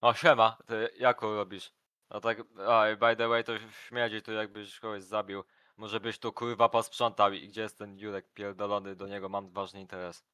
O, siema, ty jak robisz? No tak, a, by the way, to śmierdzi tu jakbyś kogoś zabił. Może byś tu kurwa posprzątał i gdzie jest ten Jurek pierdolony, do niego mam ważny interes.